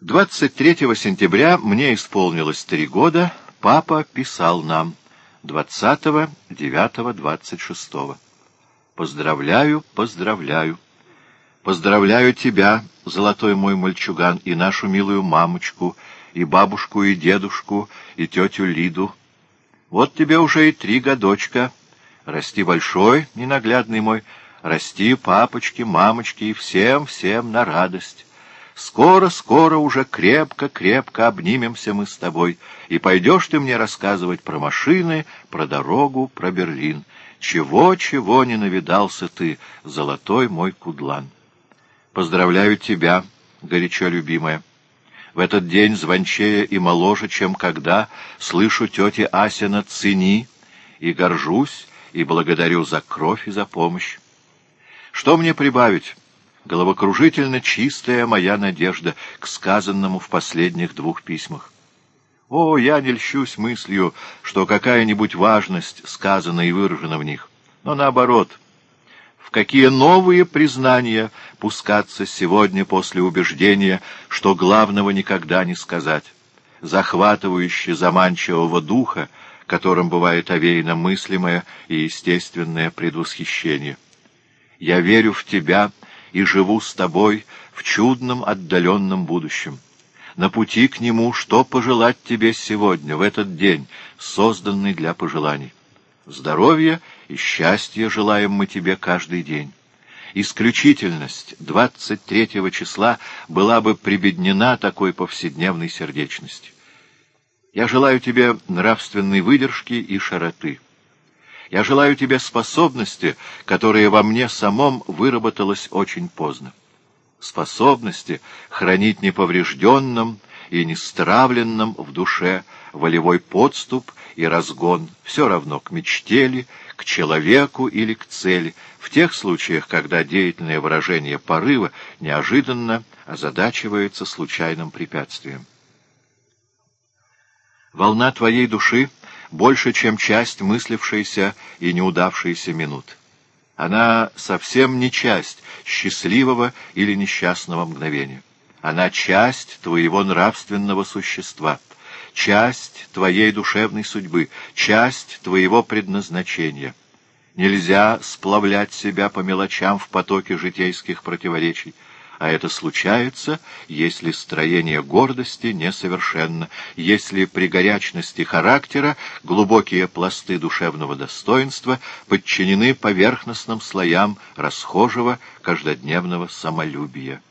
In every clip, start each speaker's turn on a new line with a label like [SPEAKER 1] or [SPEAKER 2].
[SPEAKER 1] 23 сентября мне исполнилось три года, папа писал нам 20-9-26. Поздравляю, поздравляю. Поздравляю тебя, золотой мой мальчуган, и нашу милую мамочку, и бабушку, и дедушку, и тетю Лиду. Вот тебе уже и три годочка. Расти большой, ненаглядный мой, расти, папочки, мамочки, и всем-всем на радость. Скоро-скоро уже крепко-крепко обнимемся мы с тобой, и пойдешь ты мне рассказывать про машины, про дорогу, про Берлин. Чего-чего не навидался ты, золотой мой кудлан. Поздравляю тебя, горячо любимая. В этот день звончее и моложе, чем когда, слышу тети Асина «цени» и горжусь, и благодарю за кровь и за помощь. Что мне прибавить? Головокружительно чистая моя надежда к сказанному в последних двух письмах. О, я не льщусь мыслью, что какая-нибудь важность сказана и выражена в них, но наоборот — в какие новые признания пускаться сегодня после убеждения, что главного никогда не сказать, захватывающе заманчивого духа, которым бывает овеяно мыслимое и естественное предвосхищение. Я верю в тебя и живу с тобой в чудном отдаленном будущем. На пути к нему что пожелать тебе сегодня, в этот день, созданный для пожеланий? Здоровья и счастья желаем мы тебе каждый день. Исключительность 23 числа была бы прибеднена такой повседневной сердечности. Я желаю тебе нравственной выдержки и широты. Я желаю тебе способности, которые во мне самом выработалась очень поздно. Способности хранить неповрежденным и нестравленным в душе волевой подступ и разгон, все равно к мечте ли, к человеку или к цели, в тех случаях, когда деятельное выражение порыва неожиданно озадачивается случайным препятствием. Волна твоей души больше, чем часть мыслившейся и неудавшейся минут. Она совсем не часть счастливого или несчастного мгновения. Она часть твоего нравственного существа — часть твоей душевной судьбы, часть твоего предназначения. Нельзя сплавлять себя по мелочам в потоке житейских противоречий, а это случается, если строение гордости несовершенно, если при горячности характера глубокие пласты душевного достоинства подчинены поверхностным слоям расхожего каждодневного самолюбия.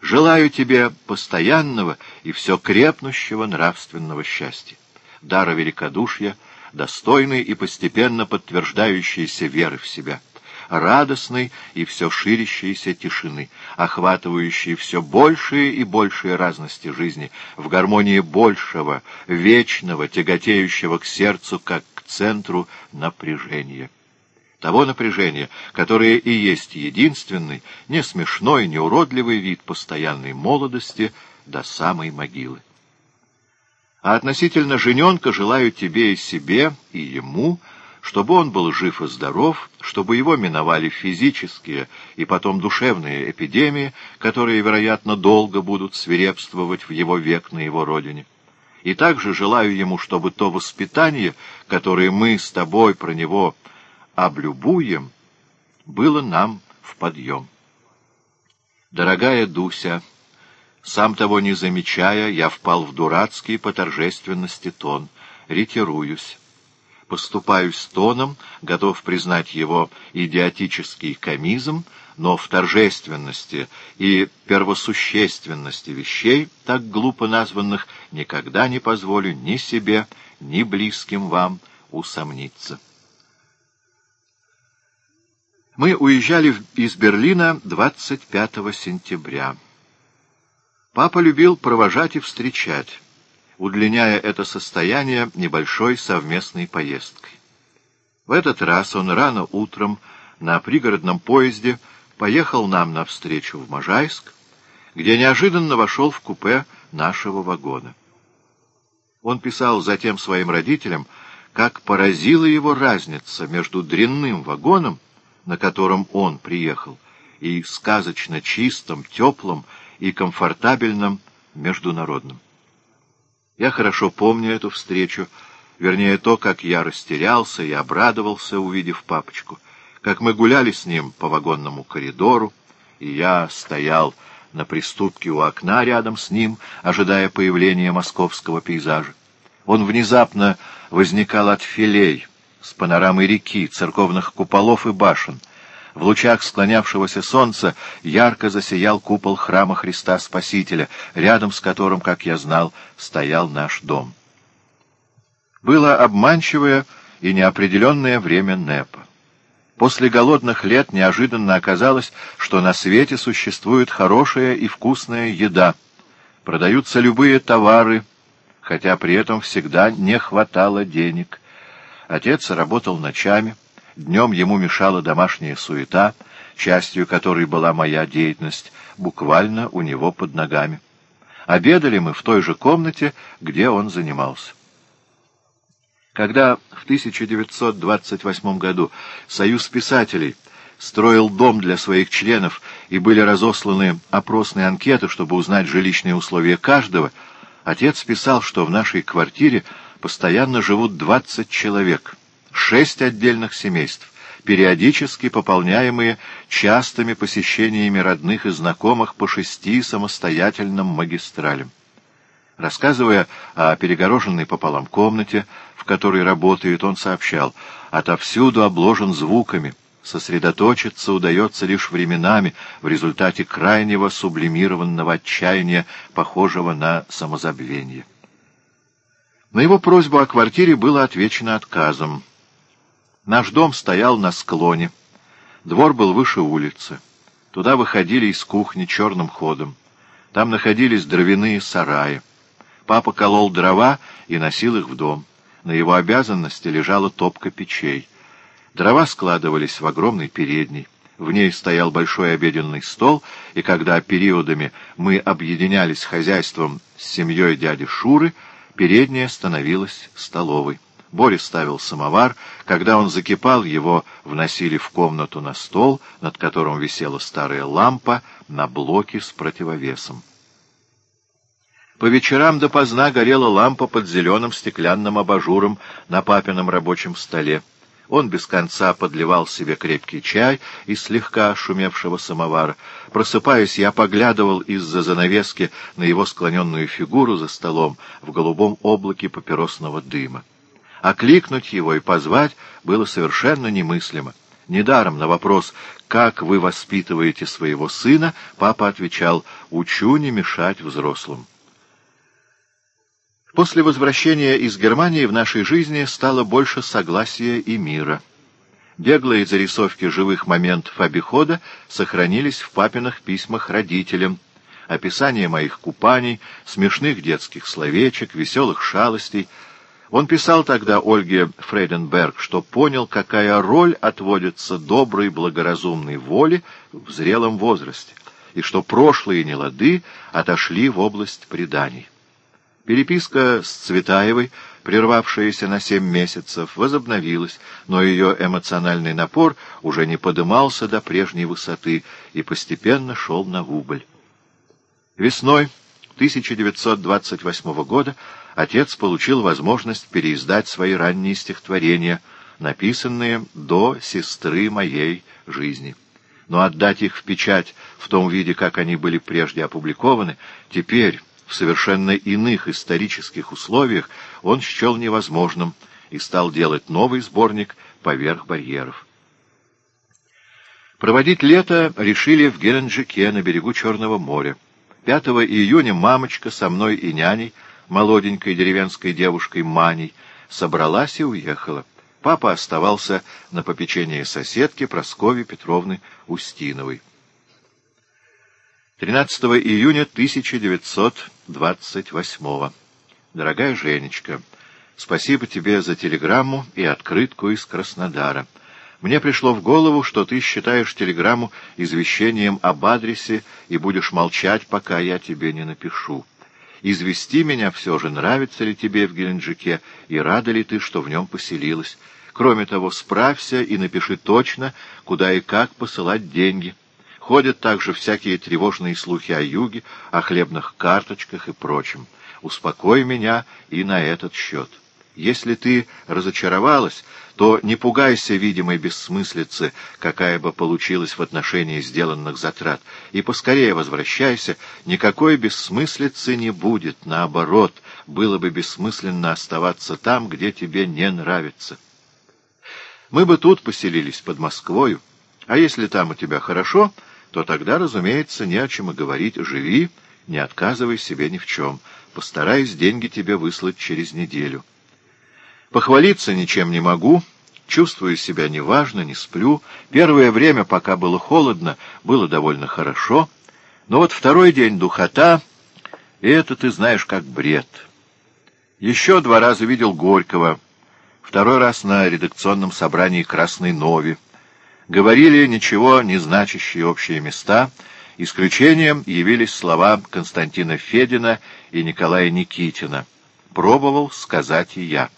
[SPEAKER 1] Желаю тебе постоянного и все крепнущего нравственного счастья, дара великодушия, достойной и постепенно подтверждающейся веры в себя, радостной и все ширящейся тишины, охватывающей все большие и большие разности жизни, в гармонии большего, вечного, тяготеющего к сердцу, как к центру напряжения того напряжения, которое и есть единственный, не смешной, не уродливый вид постоянной молодости до самой могилы. А относительно жененка желаю тебе и себе, и ему, чтобы он был жив и здоров, чтобы его миновали физические и потом душевные эпидемии, которые, вероятно, долго будут свирепствовать в его век на его родине. И также желаю ему, чтобы то воспитание, которое мы с тобой про него облюбуем, было нам в подъем. Дорогая Дуся, сам того не замечая, я впал в дурацкий по торжественности тон, ретируюсь. Поступаюсь тоном, готов признать его идиотический комизм, но в торжественности и первосущественности вещей, так глупо названных, никогда не позволю ни себе, ни близким вам усомниться. Мы уезжали из Берлина 25 сентября. Папа любил провожать и встречать, удлиняя это состояние небольшой совместной поездкой. В этот раз он рано утром на пригородном поезде поехал нам навстречу в Можайск, где неожиданно вошел в купе нашего вагона. Он писал затем своим родителям, как поразила его разница между дрянным вагоном на котором он приехал, и сказочно чистым, теплым и комфортабельным международным. Я хорошо помню эту встречу, вернее то, как я растерялся и обрадовался, увидев папочку, как мы гуляли с ним по вагонному коридору, и я стоял на приступке у окна рядом с ним, ожидая появления московского пейзажа. Он внезапно возникал от филей с панорамой реки, церковных куполов и башен. В лучах склонявшегося солнца ярко засиял купол храма Христа Спасителя, рядом с которым, как я знал, стоял наш дом. Было обманчивое и неопределенное время НЭПа. После голодных лет неожиданно оказалось, что на свете существует хорошая и вкусная еда. Продаются любые товары, хотя при этом всегда не хватало денег. Отец работал ночами, днем ему мешала домашняя суета, частью которой была моя деятельность, буквально у него под ногами. Обедали мы в той же комнате, где он занимался. Когда в 1928 году Союз писателей строил дом для своих членов и были разосланы опросные анкеты, чтобы узнать жилищные условия каждого, отец писал, что в нашей квартире постоянно живут 20 человек, шесть отдельных семейств, периодически пополняемые частыми посещениями родных и знакомых по шести самостоятельным магистралям. Рассказывая о перегороженной пополам комнате, в которой работает, он сообщал, «Отовсюду обложен звуками, сосредоточиться удается лишь временами в результате крайнего сублимированного отчаяния, похожего на самозабвение». На его просьбу о квартире было отвечено отказом. Наш дом стоял на склоне, двор был выше улицы. Туда выходили из кухни черным ходом. Там находились дровяные сараи. Папа колол дрова и носил их в дом. На его обязанности лежала топка печей. Дрова складывались в огромной передней. В ней стоял большой обеденный стол, и когда периодами мы объединялись хозяйством с семьей дяди Шуры, передняя становилась столовой. Боря ставил самовар. Когда он закипал, его вносили в комнату на стол, над которым висела старая лампа на блоке с противовесом. По вечерам допоздна горела лампа под зеленым стеклянным абажуром на папином рабочем столе. Он без конца подливал себе крепкий чай из слегка шумевшего самовара. Просыпаясь, я поглядывал из-за занавески на его склоненную фигуру за столом в голубом облаке папиросного дыма. Окликнуть его и позвать было совершенно немыслимо. Недаром на вопрос «Как вы воспитываете своего сына?» папа отвечал «Учу не мешать взрослым». После возвращения из Германии в нашей жизни стало больше согласия и мира. Беглые зарисовки живых моментов обихода сохранились в папиных письмах родителям. Описание моих купаний, смешных детских словечек, веселых шалостей. Он писал тогда Ольге Фрейденберг, что понял, какая роль отводится доброй благоразумной воле в зрелом возрасте, и что прошлые нелады отошли в область преданий. Переписка с Цветаевой, прервавшаяся на семь месяцев, возобновилась, но ее эмоциональный напор уже не подымался до прежней высоты и постепенно шел на убыль. Весной 1928 года отец получил возможность переиздать свои ранние стихотворения, написанные до «Сестры моей жизни». Но отдать их в печать в том виде, как они были прежде опубликованы, теперь в совершенно иных исторических условиях он счел невозможным и стал делать новый сборник «Поверх барьеров». Проводить лето решили в Геленджике на берегу Черного моря. 5 июня мамочка со мной и няней, молоденькой деревенской девушкой Маней, собралась и уехала. Папа оставался на попечении соседки Прасковьи Петровны Устиновой. 13 июня 1928. Дорогая Женечка, спасибо тебе за телеграмму и открытку из Краснодара. Мне пришло в голову, что ты считаешь телеграмму извещением об адресе и будешь молчать, пока я тебе не напишу. Извести меня все же, нравится ли тебе в Геленджике и рада ли ты, что в нем поселилась. Кроме того, справься и напиши точно, куда и как посылать деньги. Ходят также всякие тревожные слухи о юге, о хлебных карточках и прочем. Успокой меня и на этот счет. Если ты разочаровалась, то не пугайся видимой бессмыслицы, какая бы получилась в отношении сделанных затрат, и поскорее возвращайся, никакой бессмыслицы не будет, наоборот, было бы бессмысленно оставаться там, где тебе не нравится. Мы бы тут поселились, под Москвою, а если там у тебя хорошо, то тогда, разумеется, не о чем и говорить, живи, не отказывай себе ни в чем, постараюсь деньги тебе выслать через неделю». Похвалиться ничем не могу, чувствую себя неважно, не сплю. Первое время, пока было холодно, было довольно хорошо. Но вот второй день духота, и это ты знаешь как бред. Еще два раза видел Горького, второй раз на редакционном собрании «Красной Нови». Говорили ничего не значащие общие места, исключением явились слова Константина Федина и Николая Никитина. Пробовал сказать и я.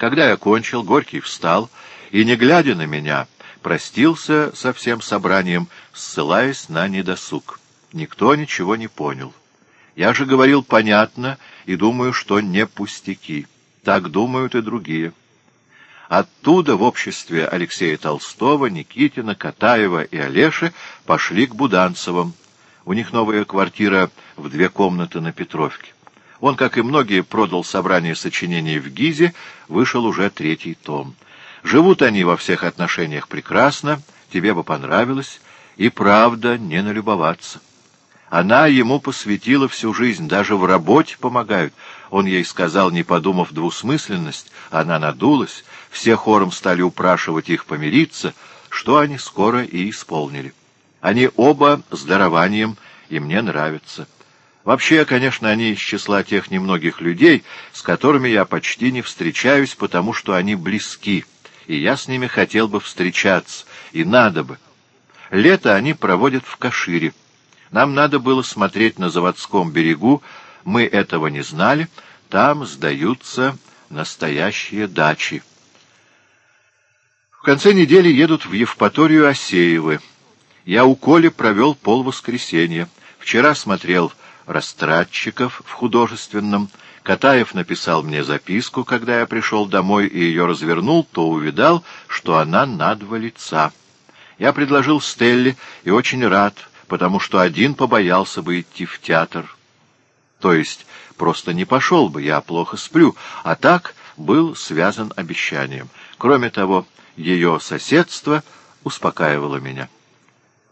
[SPEAKER 1] Когда я кончил, Горький встал и, не глядя на меня, простился со всем собранием, ссылаясь на недосуг. Никто ничего не понял. Я же говорил понятно и думаю, что не пустяки. Так думают и другие. Оттуда в обществе Алексея Толстого, Никитина, Катаева и Олеши пошли к Буданцевым. У них новая квартира в две комнаты на Петровке. Он, как и многие, продал собрание сочинений в Гизе, вышел уже третий том. Живут они во всех отношениях прекрасно, тебе бы понравилось, и правда не налюбоваться. Она ему посвятила всю жизнь, даже в работе помогают. Он ей сказал, не подумав двусмысленность, она надулась, все хором стали упрашивать их помириться, что они скоро и исполнили. Они оба с дарованием, и мне нравятся. Вообще, конечно, они из числа тех немногих людей, с которыми я почти не встречаюсь, потому что они близки, и я с ними хотел бы встречаться, и надо бы. Лето они проводят в Кашире. Нам надо было смотреть на заводском берегу, мы этого не знали, там сдаются настоящие дачи. В конце недели едут в Евпаторию Осеевы. Я у Коли провел полвоскресенья. Вчера смотрел растратчиков в художественном. Катаев написал мне записку, когда я пришел домой и ее развернул, то увидал, что она на два лица. Я предложил Стелле и очень рад, потому что один побоялся бы идти в театр. То есть просто не пошел бы, я плохо сплю, а так был связан обещанием. Кроме того, ее соседство успокаивало меня.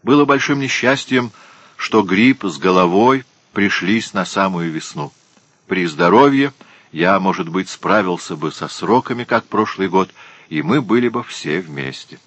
[SPEAKER 1] Было большим несчастьем, что грипп с головой пришлись на самую весну. При здоровье я, может быть, справился бы со сроками, как прошлый год, и мы были бы все вместе.